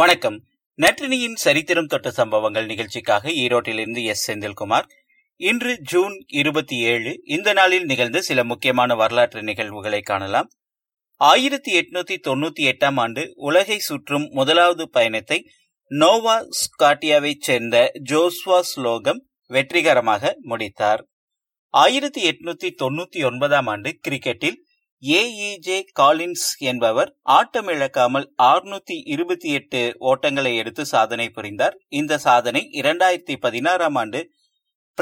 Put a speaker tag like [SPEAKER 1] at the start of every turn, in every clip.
[SPEAKER 1] வணக்கம். நற்றினியின் சரித்திரம் தொட்ட சம்பவங்கள் நிகழ்ச்சிக்காக ஈரோட்டிலிருந்து எஸ். செந்தில்குமார். இன்று ஜூன் இருபத்தி ஏழு இந்த நாளில் நிகழ்ந்த சில முக்கியமான வரலாற்று நிகழ்வுகளை காணலாம். ஆயிரத்தி எட்நூத்தி தொண்ணூத்தி எட்டாம் ஆண்டு உலகை சுற்றும் முதலாவது பயணத்தை நோவா ஸ்காட்டியாவைச் சேர்ந்த ஜோஸ்வா ஸ்லோகம் வெற்றிகரமாக முடித்தார். ஆயிரத்தி எட்நூத்தி தொண்ணூத்தி ஒன்பதாம் ஆண்டு கிரிக்கெட்டில் ஏஇஜே காலின்ஸ் என்பவர் ஆட்டமிழக்காமல் ஆறுநூத்தி இருபத்தி எட்டு ஓட்டங்களை எடுத்து சாதனை புரிந்தார். இந்த சாதனை இரண்டாயிரத்தி பதினாறாம் ஆண்டு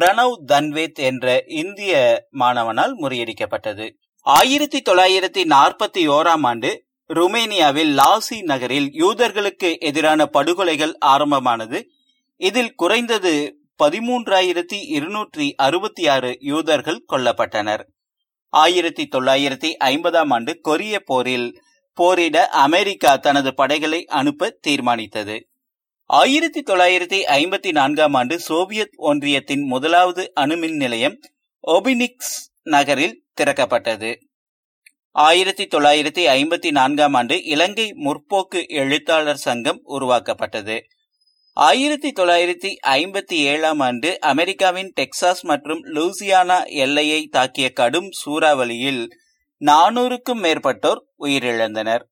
[SPEAKER 1] பிரணவ் தன்வேத் என்ற இந்திய மாணவனால் முறியடிக்கப்பட்டது. ஆயிரத்தி தொள்ளாயிரத்தி நாற்பத்தி ஓராம் ஆண்டு ருமேனியாவில் லாசி நகரில் யூதர்களுக்கு எதிரான படுகொலைகள் ஆரம்பமானது. இதில் குறைந்தது பதிமூன்றாயிரத்தி இருநூற்றி அறுபத்தி ஆறு யூதர்கள் கொல்லப்பட்டனர். ஆயிரத்தி தொள்ளாயிரத்தி ஐம்பதாம் ஆண்டு கொரிய போரில் போரிட அமெரிக்கா தனது படைகளை அனுப்ப தீர்மானித்தது. ஆயிரத்தி தொள்ளாயிரத்தி ஐம்பத்தி நான்காம் ஆண்டு சோவியத் ஒன்றியத்தின் முதலாவது அணுமின் நிலையம் ஒபினிக்ஸ் நகரில் திறக்கப்பட்டது. ஆயிரத்தி தொள்ளாயிரத்தி ஐம்பத்தி நான்காம் ஆண்டு இலங்கை முற்போக்கு எழுத்தாளர் சங்கம் உருவாக்கப்பட்டது. ஆயிரத்தி தொள்ளாயிரத்தி ஐம்பத்தி ஏழாம் ஆண்டு அமெரிக்காவின் டெக்சாஸ் மற்றும் லூசியானா எல்லையை தாக்கிய கடும் சூறாவளியில் நானூறுக்கும் மேற்பட்டோர் உயிரிழந்தனர்.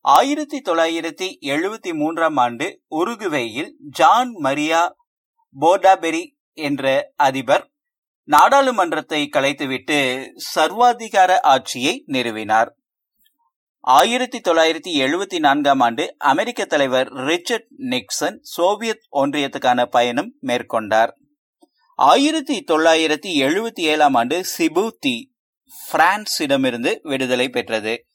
[SPEAKER 1] ஆயிரத்தி தொள்ளாயிரத்தி எழுபத்தி மூன்றாம் ஆண்டு உருகுவேயில் ஜான் மரியா போர்டாபெரி என்ற அதிபர் நாடாளுமன்றத்தை கலைத்துவிட்டு சர்வாதிகார ஆட்சியை நிறுவினார். ஆயிரத்தி தொள்ளாயிரத்தி எழுபத்தி நான்காம் ஆண்டு அமெரிக்க தலைவர் ரிச்சர்ட் நிக்சன் சோவியத் ஒன்றியத்துக்கான பயணம் மேற்கொண்டார். ஆயிரத்தி தொள்ளாயிரத்தி எழுபத்தி ஏழாம் ஆண்டு சிபூத்தி பிரான்சிடமிருந்து விடுதலை பெற்றது.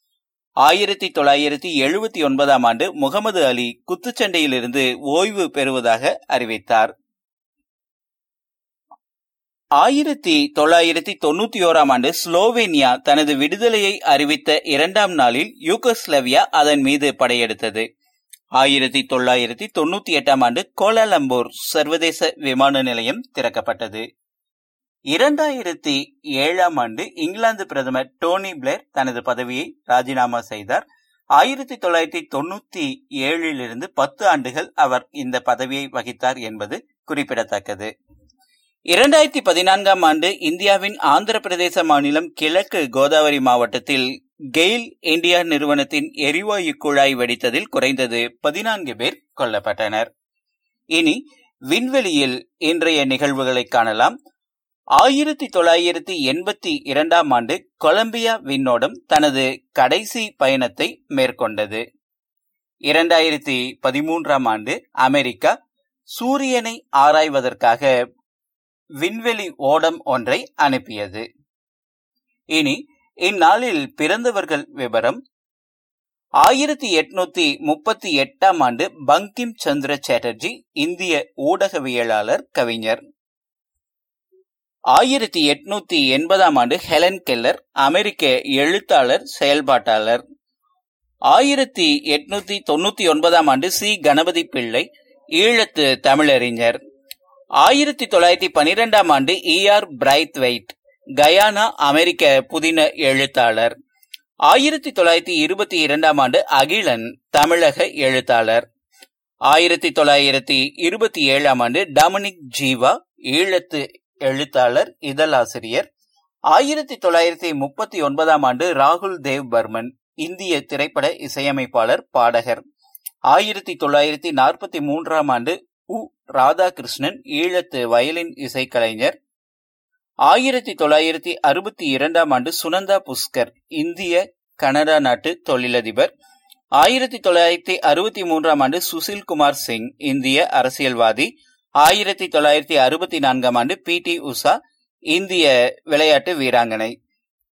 [SPEAKER 1] ஆயிரத்தி தொள்ளாயிரத்தி எழுபத்தி ஒன்பதாம் ஆண்டு முகமது அலி குத்துச்சண்டையிலிருந்து ஓய்வு பெறுவதாக அறிவித்தார். ஆயிரத்தி தொள்ளாயிரத்தி தொண்ணூத்தி ஓராம் ஆண்டு ஸ்லோவேனியா தனது விடுதலையை அறிவித்த இரண்டாம் நாளில் யூகோஸ்லவியா அதன் மீது படையெடுத்தது. ஆயிரத்தி தொள்ளாயிரத்தி தொண்ணூத்தி எட்டாம் ஆண்டு கோலாலம்பூர் சர்வதேச விமான நிலையம் திறக்கப்பட்டது. இரண்டாயிரத்தி ஏழாம் ஆண்டு இங்கிலாந்து பிரதமர் டோனி பிளேர் தனது பதவியை ராஜினாமா செய்தார். ஆயிரத்தி தொள்ளாயிரத்தி தொண்ணூத்தி ஏழிலிருந்து பத்து ஆண்டுகள் அவர் இந்த பதவியை வகித்தார் என்பது குறிப்பிடத்தக்கது. இரண்டாயிரத்தி பதினான்காம் ஆண்டு இந்தியாவின் ஆந்திர பிரதேச மாநிலம் கிழக்கு கோதாவரி மாவட்டத்தில் கெயில் இந்தியா நிறுவனத்தின் எரிவாயு குழாய் வெடித்ததில் குறைந்தது பதினான்கு பேர் கொல்லப்பட்டனர். இனி விண்வெளியில் இன்றைய நிகழ்வுகளை காணலாம். ஆயிரத்தி தொள்ளாயிரத்தி எண்பத்தி இரண்டாம் ஆண்டு கொலம்பியா விண்ணோடம் தனது கடைசி பயணத்தை மேற்கொண்டது. இரண்டாயிரத்தி பதிமூன்றாம் ஆண்டு அமெரிக்கா சூரியனை ஆராய்வதற்காக விண்வெளி ஓடம் ஒன்றை அனுப்பியது. இனி இந்நாளில் பிறந்தவர்கள் விவரம். ஆயிரத்தி எட்நூத்தி முப்பத்தி எட்டாம் ஆண்டு பங்கிம் சந்திர சாட்டர்ஜி இந்திய ஊடகவியலாளர் கவிஞர். ஆயிரத்தி எட்நூத்தி எண்பதாம் ஆண்டு ஹெலன் கெல்லர் அமெரிக்க எழுத்தாளர் செயல்பாட்டாளர். ஆயிரத்தி எட்நூத்தி தொண்ணூத்தி ஒன்பதாம் ஆண்டு சி. கணபதி பிள்ளை ஈழத்து தமிழறிஞர். ஆயிரத்தி தொள்ளாயிரத்தி பனிரெண்டாம் ஆண்டு இஆர் பிரைத் வெயிட் கயானா அமெரிக்க புதின எழுத்தாளர். ஆயிரத்தி தொள்ளாயிரத்தி இருபத்தி இரண்டாம் ஆண்டு அகிலன் தமிழக எழுத்தாளர். ஆயிரத்தி தொள்ளாயிரத்தி இருபத்தி ஏழாம் ஆண்டு டாமினிக் ஜீவா ஈழத்து எழுத்தாளர் இதழாசிரியர். ஆயிரத்தி தொள்ளாயிரத்தி முப்பத்தி ஒன்பதாம் ஆண்டு ராகுல் தேவ் பர்மன் இந்திய திரைப்பட இசையமைப்பாளர் பாடகர். ஆயிரத்தி தொள்ளாயிரத்தி நாற்பத்தி மூன்றாம் ஆண்டு ராதாகிருஷ்ணன் ஈழத்து வயலின் இசைக்கலைஞர். ஆயிரத்தி தொள்ளாயிரத்தி அறுபத்தி இரண்டாம் ஆண்டு சுனந்தா புஷ்கர் இந்திய கனடா நாட்டு தொழிலதிபர். ஆயிரத்தி தொள்ளாயிரத்தி அறுபத்தி மூன்றாம் ஆண்டு சுசில் குமார் சிங் இந்திய அரசியல்வாதி. ஆயிரத்தி தொள்ளாயிரத்தி அறுபத்தி நான்காம் ஆண்டு பி டி உஷா இந்திய விளையாட்டு வீராங்கனை.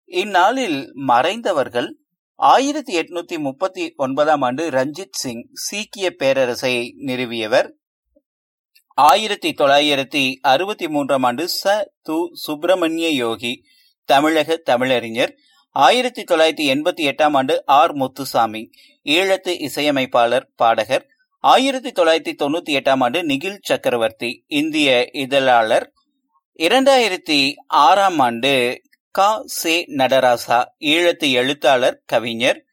[SPEAKER 1] இந்நாளில் மறைந்தவர்கள் ஆயிரத்தி எட்நூத்தி முப்பத்தி ஒன்பதாம் ஆண்டு ரஞ்சித் சிங் சீக்கிய பேரரசை நிறுவியவர். ஆயிரத்தி தொள்ளாயிரத்தி அறுபத்தி மூன்றாம் ஆண்டு ச. து. சுப்பிரமணிய யோகி தமிழக தமிழறிஞர். ஆயிரத்தி தொள்ளாயிரத்தி எண்பத்தி எட்டாம் ஆண்டு ஆர். முத்துசாமி ஈழத்து இசையமைப்பாளர் பாடகர். ஆயிரத்தி தொள்ளாயிரத்தி தொண்ணூத்தி எட்டாம் ஆண்டு நிகில் சக்கரவர்த்தி இந்திய இதழாளர். இரண்டாயிரத்தி ஆறாம் ஆண்டு கா. சே. நடராசா ஈழத்து எழுத்தாளர் கவிஞர்.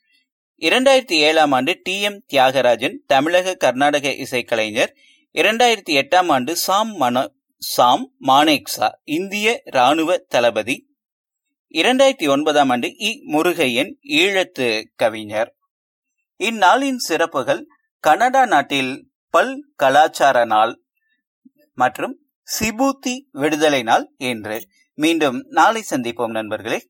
[SPEAKER 1] இரண்டாயிரத்தி ஏழாம் ஆண்டு டி. எம். தியாகராஜன் தமிழக கர்நாடக இசைக்கலைஞர். இரண்டாயிரத்தி எட்டாம் ஆண்டு சாம் மனோ சாம் மானேக்சா இந்திய ராணுவ தளபதி. இரண்டாயிரத்தி ஒன்பதாம் ஆண்டு இ. முருகையன் ஈழத்து கவிஞர். இந்நாளின் சிறப்புகள் கனடா நாட்டில் பல் கலாச்சார நாள் மற்றும் சிபூத்தி விடுதலை நாள் என்று மீண்டும் நாளை சந்திப்போம் நண்பர்களே.